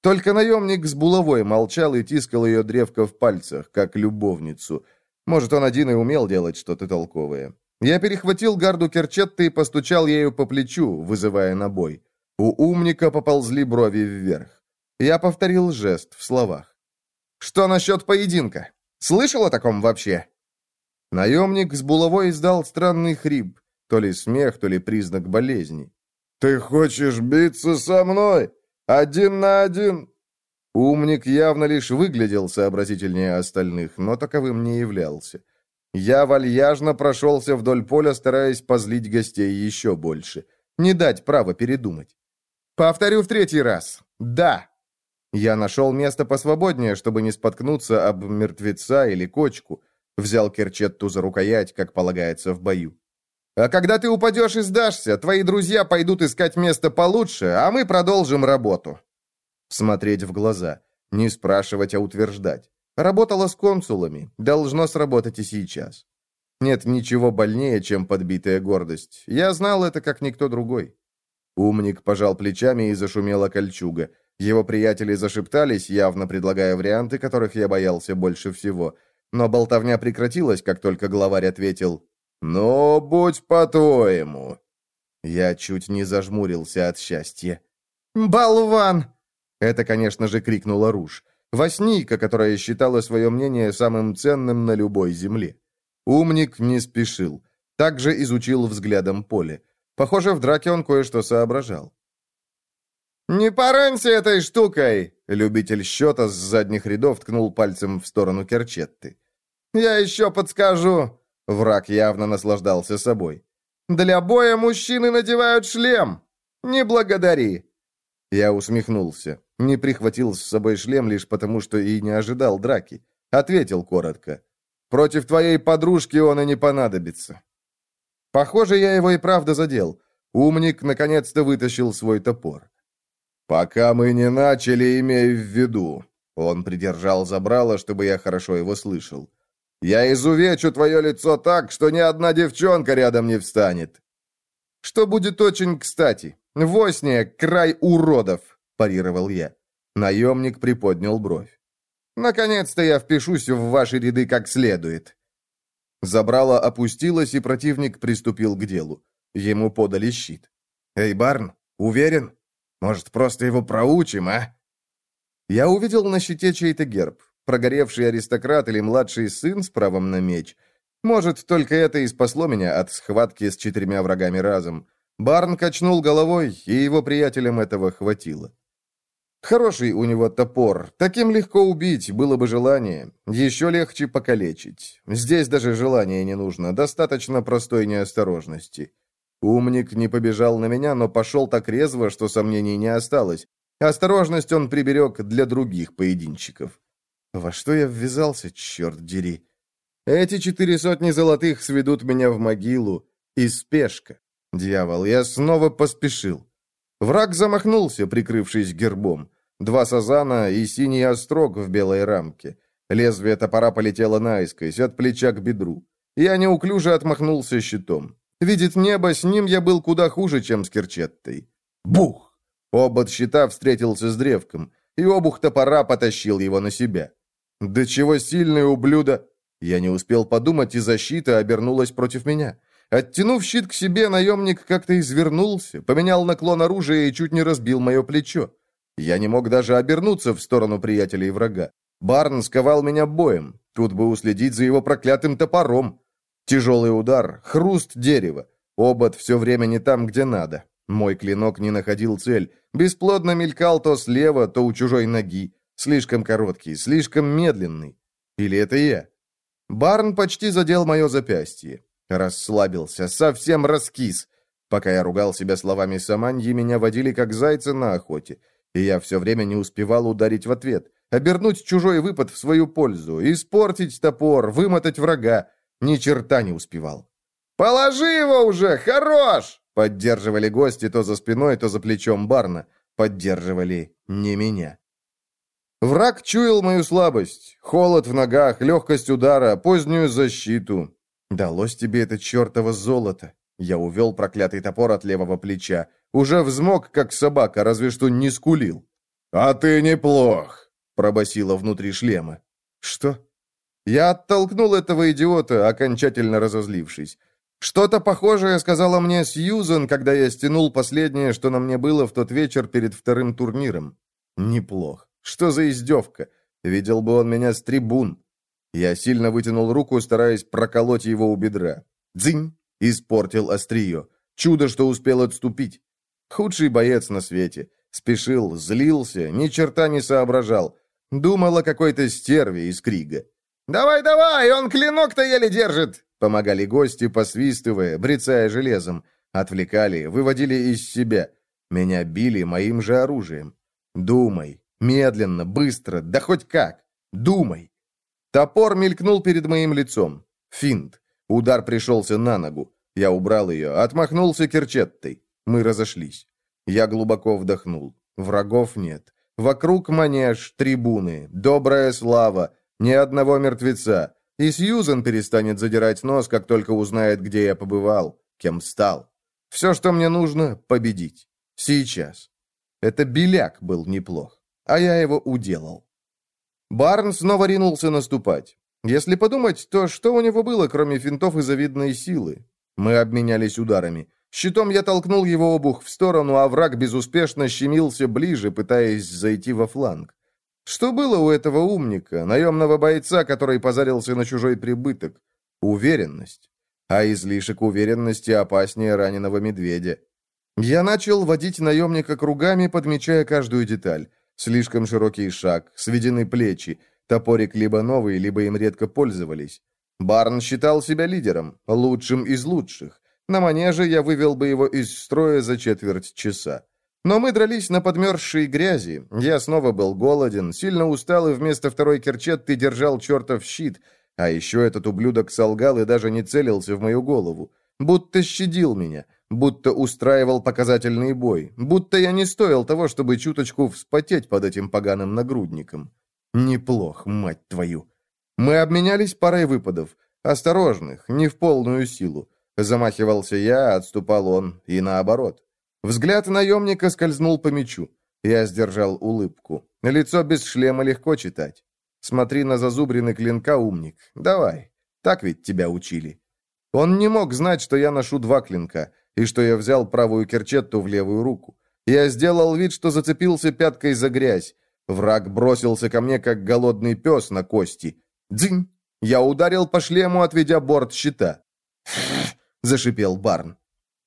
Только наемник с булавой молчал и тискал ее древко в пальцах, как любовницу. Может, он один и умел делать что-то толковое. Я перехватил гарду Керчетты и постучал ею по плечу, вызывая на бой. У умника поползли брови вверх. Я повторил жест в словах. «Что насчет поединка? Слышал о таком вообще?» Наемник с булавой издал странный хрип, то ли смех, то ли признак болезни. «Ты хочешь биться со мной? Один на один?» Умник явно лишь выглядел сообразительнее остальных, но таковым не являлся. Я вальяжно прошелся вдоль поля, стараясь позлить гостей еще больше. Не дать права передумать. Повторю в третий раз. Да. Я нашел место посвободнее, чтобы не споткнуться об мертвеца или кочку. Взял Керчетту за рукоять, как полагается в бою. А когда ты упадешь и сдашься, твои друзья пойдут искать место получше, а мы продолжим работу. Смотреть в глаза. Не спрашивать, а утверждать. Работала с консулами. Должно сработать и сейчас. Нет ничего больнее, чем подбитая гордость. Я знал это, как никто другой. Умник пожал плечами и зашумела кольчуга. Его приятели зашептались, явно предлагая варианты, которых я боялся больше всего. Но болтовня прекратилась, как только главарь ответил «Ну, будь по-твоему». Я чуть не зажмурился от счастья. «Болван!» Это, конечно же, крикнула Руж. Воснийка, которая считала свое мнение самым ценным на любой земле. Умник не спешил. Также изучил взглядом поле. Похоже, в драке он кое-что соображал. «Не поранься этой штукой!» Любитель счета с задних рядов ткнул пальцем в сторону Керчетты. «Я еще подскажу!» Враг явно наслаждался собой. «Для боя мужчины надевают шлем! Не благодари!» Я усмехнулся. Не прихватил с собой шлем лишь потому, что и не ожидал драки. Ответил коротко. «Против твоей подружки он и не понадобится». Похоже, я его и правда задел. Умник наконец-то вытащил свой топор. «Пока мы не начали, имей в виду». Он придержал забрало, чтобы я хорошо его слышал. «Я изувечу твое лицо так, что ни одна девчонка рядом не встанет». «Что будет очень кстати. Восния — край уродов», — парировал я. Наемник приподнял бровь. «Наконец-то я впишусь в ваши ряды как следует». Забрало опустилось, и противник приступил к делу. Ему подали щит. «Эй, Барн, уверен? Может, просто его проучим, а?» Я увидел на щите чей-то герб. Прогоревший аристократ или младший сын с правом на меч. Может, только это и спасло меня от схватки с четырьмя врагами разом. Барн качнул головой, и его приятелям этого хватило. Хороший у него топор. Таким легко убить, было бы желание. Еще легче покалечить. Здесь даже желания не нужно, достаточно простой неосторожности. Умник не побежал на меня, но пошел так резво, что сомнений не осталось. Осторожность он приберег для других поединчиков. Во что я ввязался, черт дери? Эти четыре сотни золотых сведут меня в могилу. И спешка. Дьявол, я снова поспешил. Враг замахнулся, прикрывшись гербом. Два сазана и синий острог в белой рамке. Лезвие топора полетело наискось, от плеча к бедру. Я неуклюже отмахнулся щитом. Видит небо, с ним я был куда хуже, чем с Керчеттой. Бух! Обод щита встретился с древком, и обух топора потащил его на себя. Да чего сильный ублюдо! Я не успел подумать, и защита обернулась против меня. Оттянув щит к себе, наемник как-то извернулся, поменял наклон оружия и чуть не разбил мое плечо. Я не мог даже обернуться в сторону приятелей врага. Барн сковал меня боем. Тут бы уследить за его проклятым топором. Тяжелый удар, хруст дерева. Обод все время не там, где надо. Мой клинок не находил цель. Бесплодно мелькал то слева, то у чужой ноги. Слишком короткий, слишком медленный. Или это я? Барн почти задел мое запястье. Расслабился, совсем раскис. Пока я ругал себя словами саманьи, меня водили как зайца на охоте. И я все время не успевал ударить в ответ. Обернуть чужой выпад в свою пользу, испортить топор, вымотать врага. Ни черта не успевал. «Положи его уже! Хорош!» Поддерживали гости то за спиной, то за плечом Барна. поддерживали не меня. Враг чуял мою слабость, холод в ногах, легкость удара, позднюю защиту. Далось тебе это чертово золото. Я увел проклятый топор от левого плеча. Уже взмок, как собака, разве что не скулил. «А ты неплох», — пробасило внутри шлема. «Что?» Я оттолкнул этого идиота, окончательно разозлившись. Что-то похожее сказала мне Сьюзен, когда я стянул последнее, что на мне было в тот вечер перед вторым турниром. Неплох. Что за издевка? Видел бы он меня с трибун. Я сильно вытянул руку, стараясь проколоть его у бедра. Дзынь! Испортил острие. Чудо, что успел отступить. Худший боец на свете. Спешил, злился, ни черта не соображал. Думал о какой-то стерве из Крига. «Давай, давай, он клинок-то еле держит!» Помогали гости, посвистывая, брецая железом. Отвлекали, выводили из себя. Меня били моим же оружием. Думай, медленно, быстро, да хоть как. Думай. Топор мелькнул перед моим лицом. Финт. Удар пришелся на ногу. Я убрал ее, отмахнулся керчеттой. Мы разошлись. Я глубоко вдохнул. Врагов нет. Вокруг манеж, трибуны, добрая слава, ни одного мертвеца. И Сьюзен перестанет задирать нос, как только узнает, где я побывал, кем стал. Все, что мне нужно, победить. Сейчас. Это Беляк был неплох, а я его уделал. Барн снова ринулся наступать. Если подумать, то что у него было, кроме финтов и завидной силы? Мы обменялись ударами. Щитом я толкнул его обух в сторону, а враг безуспешно щемился ближе, пытаясь зайти во фланг. Что было у этого умника, наемного бойца, который позарился на чужой прибыток? Уверенность. А излишек уверенности опаснее раненого медведя. Я начал водить наемника кругами, подмечая каждую деталь. Слишком широкий шаг, сведены плечи, топорик либо новый, либо им редко пользовались. Барн считал себя лидером, лучшим из лучших. На манеже я вывел бы его из строя за четверть часа. Но мы дрались на подмерзшей грязи. Я снова был голоден, сильно устал и вместо второй керчетты держал чертов щит. А еще этот ублюдок солгал и даже не целился в мою голову. Будто щадил меня, будто устраивал показательный бой, будто я не стоил того, чтобы чуточку вспотеть под этим поганым нагрудником. Неплох, мать твою. Мы обменялись парой выпадов. Осторожных, не в полную силу. Замахивался я, отступал он, и наоборот. Взгляд наемника скользнул по мечу. Я сдержал улыбку. Лицо без шлема легко читать. Смотри на зазубрины клинка, умник. Давай. Так ведь тебя учили. Он не мог знать, что я ношу два клинка, и что я взял правую керчетту в левую руку. Я сделал вид, что зацепился пяткой за грязь. Враг бросился ко мне, как голодный пес на кости. Дзынь! Я ударил по шлему, отведя борт щита. зашипел Барн.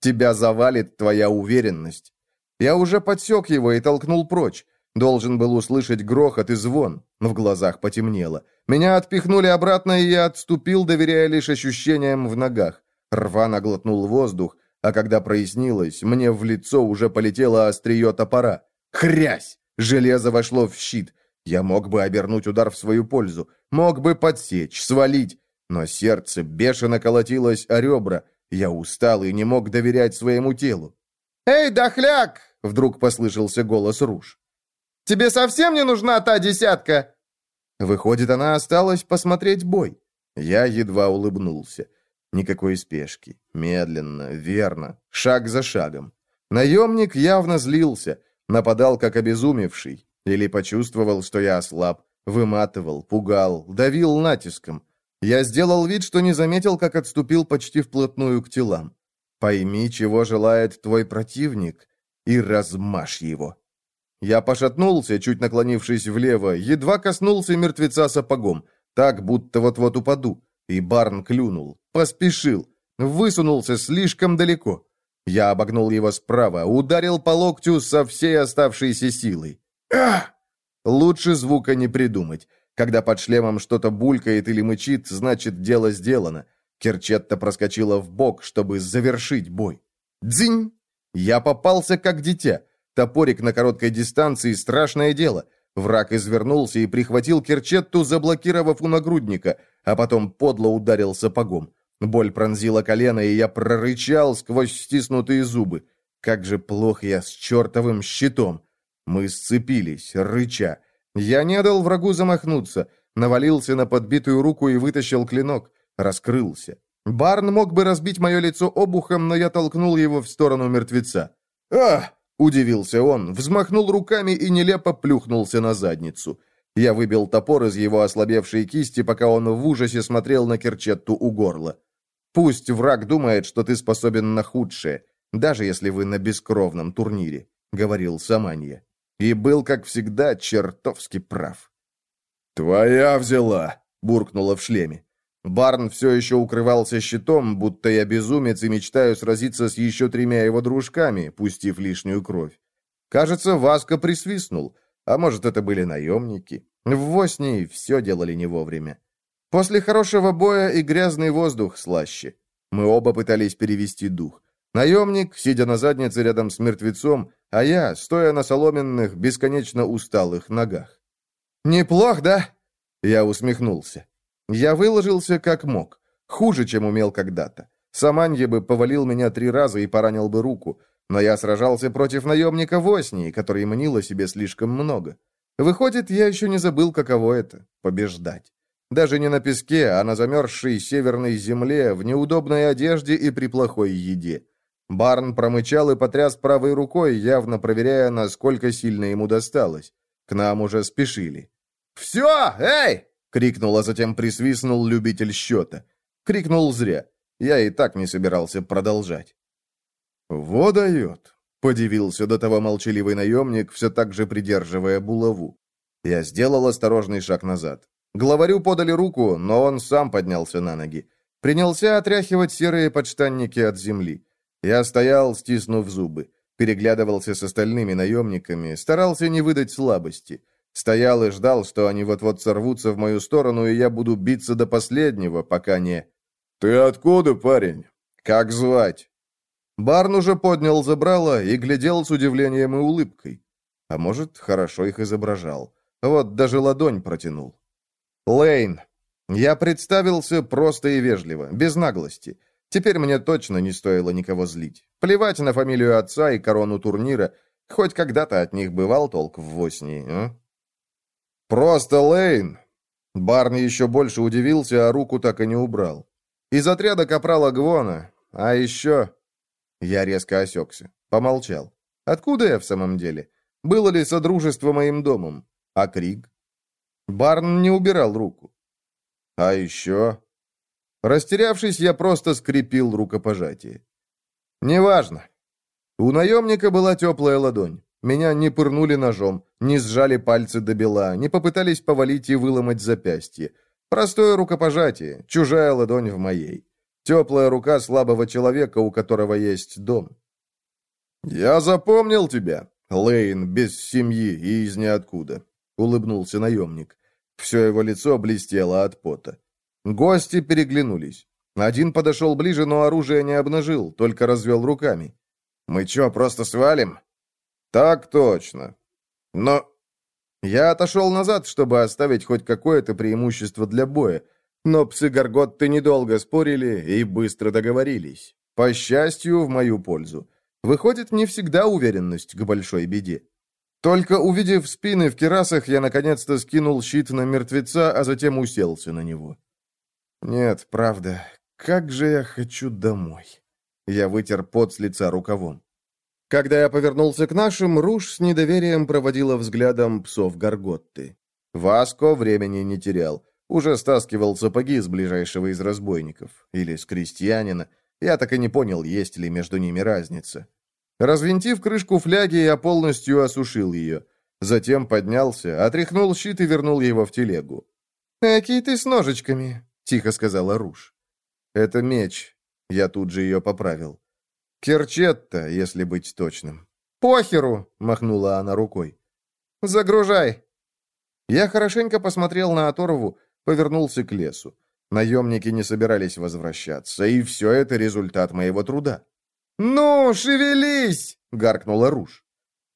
Тебя завалит твоя уверенность. Я уже подсек его и толкнул прочь. Должен был услышать грохот и звон. В глазах потемнело. Меня отпихнули обратно, и я отступил, доверяя лишь ощущениям в ногах. Рвано глотнул воздух, а когда прояснилось, мне в лицо уже полетело острие топора. Хрясь! Железо вошло в щит. Я мог бы обернуть удар в свою пользу, мог бы подсечь, свалить, но сердце бешено колотилось о ребра, я устал и не мог доверять своему телу. «Эй, дохляк!» — вдруг послышался голос Руж. «Тебе совсем не нужна та десятка?» Выходит, она осталась посмотреть бой. Я едва улыбнулся. Никакой спешки. Медленно, верно, шаг за шагом. Наемник явно злился, нападал как обезумевший. Или почувствовал, что я ослаб, выматывал, пугал, давил натиском. Я сделал вид, что не заметил, как отступил почти вплотную к телам. Пойми, чего желает твой противник, и размажь его. Я пошатнулся, чуть наклонившись влево, едва коснулся мертвеца сапогом, так, будто вот-вот упаду, и Барн клюнул, поспешил, высунулся слишком далеко. Я обогнул его справа, ударил по локтю со всей оставшейся силой. Ах! Лучше звука не придумать. Когда под шлемом что-то булькает или мычит, значит, дело сделано. Керчетта проскочила в бок, чтобы завершить бой. Дзинь! Я попался как дитя. Топорик на короткой дистанции — страшное дело. Враг извернулся и прихватил Керчетту, заблокировав у нагрудника, а потом подло ударил сапогом. Боль пронзила колено, и я прорычал сквозь стиснутые зубы. Как же плохо я с чертовым щитом. Мы сцепились, рыча. Я не дал врагу замахнуться, навалился на подбитую руку и вытащил клинок. Раскрылся. Барн мог бы разбить мое лицо обухом, но я толкнул его в сторону мертвеца. «А!» — удивился он, взмахнул руками и нелепо плюхнулся на задницу. Я выбил топор из его ослабевшей кисти, пока он в ужасе смотрел на Керчетту у горла. «Пусть враг думает, что ты способен на худшее, даже если вы на бескровном турнире», — говорил Саманья. И был, как всегда, чертовски прав. «Твоя взяла!» — буркнула в шлеме. Барн все еще укрывался щитом, будто я безумец и мечтаю сразиться с еще тремя его дружками, пустив лишнюю кровь. Кажется, Васка присвистнул, а может, это были наемники. В Воснии все делали не вовремя. После хорошего боя и грязный воздух слаще. Мы оба пытались перевести дух. Наемник, сидя на заднице рядом с мертвецом, а я, стоя на соломенных, бесконечно усталых ногах. «Неплох, да?» Я усмехнулся. Я выложился как мог. Хуже, чем умел когда-то. Саманье бы повалил меня три раза и поранил бы руку. Но я сражался против наемника Воснии, который мнил о себе слишком много. Выходит, я еще не забыл, каково это — побеждать. Даже не на песке, а на замерзшей северной земле, в неудобной одежде и при плохой еде. Барн промычал и потряс правой рукой, явно проверяя, насколько сильно ему досталось. К нам уже спешили. «Все! Эй!» — крикнул, а затем присвистнул любитель счета. Крикнул зря. Я и так не собирался продолжать. «Во дает!» — подивился до того молчаливый наемник, все так же придерживая булаву. Я сделал осторожный шаг назад. Главарю подали руку, но он сам поднялся на ноги. Принялся отряхивать серые подштанники от земли. Я стоял, стиснув зубы. Переглядывался с остальными наемниками, старался не выдать слабости. Стоял и ждал, что они вот-вот сорвутся в мою сторону, и я буду биться до последнего, пока не... «Ты откуда, парень?» «Как звать?» Барн уже поднял забрало и глядел с удивлением и улыбкой. А может, хорошо их изображал. Вот даже ладонь протянул. «Лейн». Я представился просто и вежливо, без наглости. Теперь мне точно не стоило никого злить. Плевать на фамилию отца и корону турнира. Хоть когда-то от них бывал толк в Воснии, а? «Просто Лейн!» Барни еще больше удивился, а руку так и не убрал. «Из отряда капрала Гвона. А еще...» Я резко осекся. Помолчал. «Откуда я в самом деле? Было ли содружество моим домом? А Криг?» Барн не убирал руку. «А еще...» Растерявшись, я просто скрепил рукопожатие. «Неважно. У наемника была теплая ладонь. Меня не пырнули ножом, не сжали пальцы до бела, не попытались повалить и выломать запястье. Простое рукопожатие, чужая ладонь в моей. Теплая рука слабого человека, у которого есть дом. «Я запомнил тебя, Лейн, без семьи и из ниоткуда», — улыбнулся наемник. Все его лицо блестело от пота. Гости переглянулись. Один подошел ближе, но оружие не обнажил, только развел руками. «Мы что, просто свалим?» «Так точно. Но...» Я отошел назад, чтобы оставить хоть какое-то преимущество для боя, но псы Гарготты недолго спорили и быстро договорились. По счастью, в мою пользу. Выходит, не всегда уверенность к большой беде. Только увидев спины в керасах, я наконец-то скинул щит на мертвеца, а затем уселся на него. Нет, правда, как же я хочу домой. Я вытер пот с лица рукавом. Когда я повернулся к нашим, Руш с недоверием проводила взглядом псов Гарготты. Васко времени не терял. Уже стаскивал сапоги с ближайшего из разбойников. Или с крестьянина. Я так и не понял, есть ли между ними разница. Развинтив крышку фляги, я полностью осушил ее. Затем поднялся, отряхнул щит и вернул его в телегу. «Какие ты с ножичками?» — тихо сказала Руш. «Это меч». Я тут же ее поправил. «Керчетта, если быть точным». «Похеру!» — махнула она рукой. «Загружай!» Я хорошенько посмотрел на оторву, повернулся к лесу. Наемники не собирались возвращаться, и все это результат моего труда. «Ну, шевелись!» — гаркнула Руш.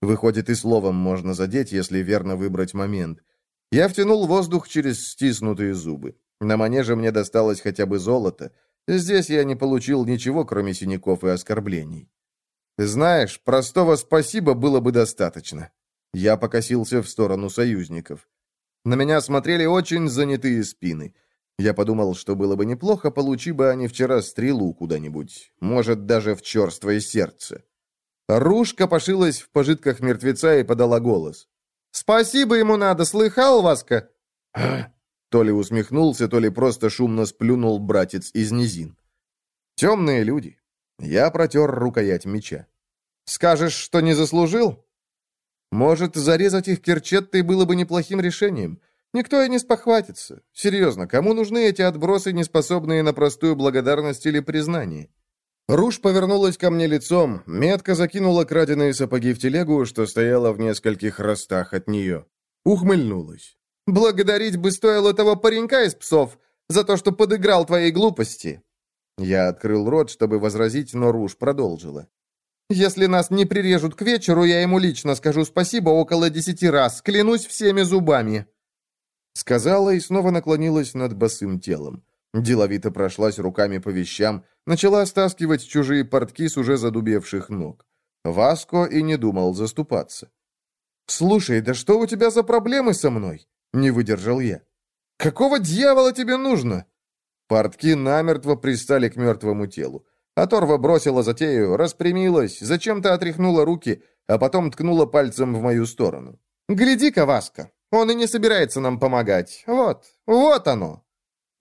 Выходит, и словом можно задеть, если верно выбрать момент. Я втянул воздух через стиснутые зубы. На манеже мне досталось хотя бы золото. Здесь я не получил ничего, кроме синяков и оскорблений. Знаешь, простого спасибо было бы достаточно. Я покосился в сторону союзников. На меня смотрели очень занятые спины. Я подумал, что было бы неплохо, получи бы они вчера стрелу куда-нибудь, может, даже в черствое сердце. Рушка пошилась в пожитках мертвеца и подала голос. «Спасибо ему надо, слыхал, Васка?» То ли усмехнулся, то ли просто шумно сплюнул братец из низин. «Темные люди». Я протер рукоять меча. «Скажешь, что не заслужил?» «Может, зарезать их керчеттой было бы неплохим решением. Никто и не спохватится. Серьезно, кому нужны эти отбросы, не способные на простую благодарность или признание?» Руж повернулась ко мне лицом, метко закинула краденые сапоги в телегу, что стояла в нескольких ростах от нее. Ухмыльнулась. «Благодарить бы стоило того паренька из псов за то, что подыграл твоей глупости». Я открыл рот, чтобы возразить, но Руж продолжила. «Если нас не прирежут к вечеру, я ему лично скажу спасибо около десяти раз, клянусь всеми зубами». Сказала и снова наклонилась над босым телом. Деловито прошлась руками по вещам, начала стаскивать чужие портки с уже задубевших ног. Васко и не думал заступаться. «Слушай, да что у тебя за проблемы со мной?» — не выдержал я. «Какого дьявола тебе нужно?» Портки намертво пристали к мертвому телу. Оторва бросила затею, распрямилась, зачем-то отряхнула руки, а потом ткнула пальцем в мою сторону. «Гляди-ка, Васка, он и не собирается нам помогать. Вот, вот оно!»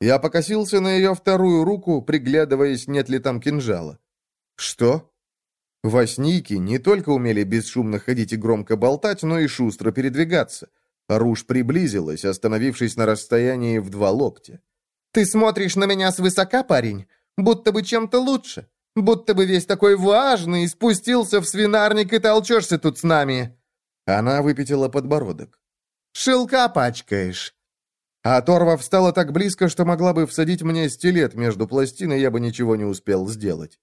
Я покосился на ее вторую руку, приглядываясь, нет ли там кинжала. «Что?» Восники не только умели бесшумно ходить и громко болтать, но и шустро передвигаться. Руж приблизилась, остановившись на расстоянии в два локтя. «Ты смотришь на меня свысока, парень? Будто бы чем-то лучше. Будто бы весь такой важный, спустился в свинарник и толчешься тут с нами». Она выпятила подбородок. «Шелка пачкаешь. А Торва встала так близко, что могла бы всадить мне стилет между пластин, и я бы ничего не успел сделать.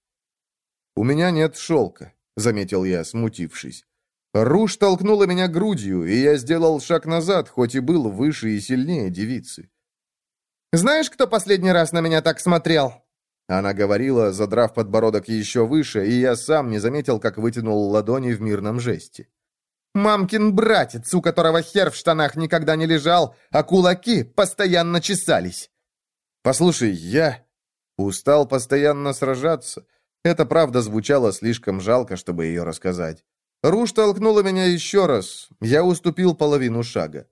«У меня нет шелка», — заметил я, смутившись. Руж толкнула меня грудью, и я сделал шаг назад, хоть и был выше и сильнее девицы. «Знаешь, кто последний раз на меня так смотрел?» Она говорила, задрав подбородок еще выше, и я сам не заметил, как вытянул ладони в мирном жесте. Мамкин братец, у которого хер в штанах никогда не лежал, а кулаки постоянно чесались. Послушай, я устал постоянно сражаться. Это правда звучало слишком жалко, чтобы ее рассказать. Руж толкнула меня еще раз. Я уступил половину шага.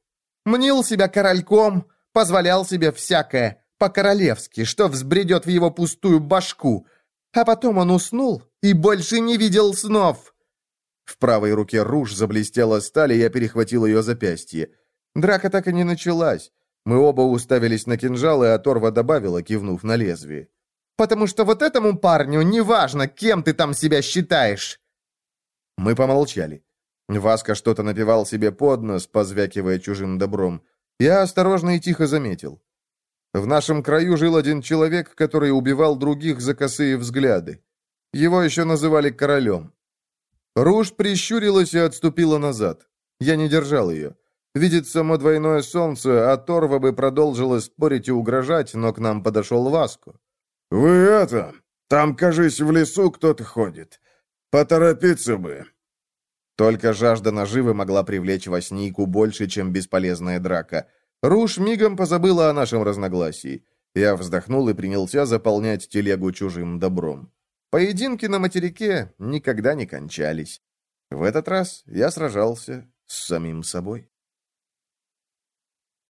Мнил себя корольком, позволял себе всякое, по-королевски, что взбредет в его пустую башку. А потом он уснул и больше не видел снов. В правой руке руж заблестела сталь, и я перехватил ее запястье. Драка так и не началась. Мы оба уставились на кинжал, и оторва добавила, кивнув на лезвие. «Потому что вот этому парню неважно, кем ты там себя считаешь!» Мы помолчали. Васка что-то напевал себе под нос, позвякивая чужим добром. Я осторожно и тихо заметил. В нашем краю жил один человек, который убивал других за косые взгляды. Его еще называли королем. Руж прищурилась и отступила назад. Я не держал ее. Видит само двойное солнце, а Торва бы продолжила спорить и угрожать, но к нам подошел Васку. «Вы это... Там, кажись, в лесу кто-то ходит. Поторопиться бы». Только жажда наживы могла привлечь Васнику больше, чем бесполезная драка. Руж мигом позабыла о нашем разногласии. Я вздохнул и принялся заполнять телегу чужим добром. Поединки на материке никогда не кончались. В этот раз я сражался с самим собой.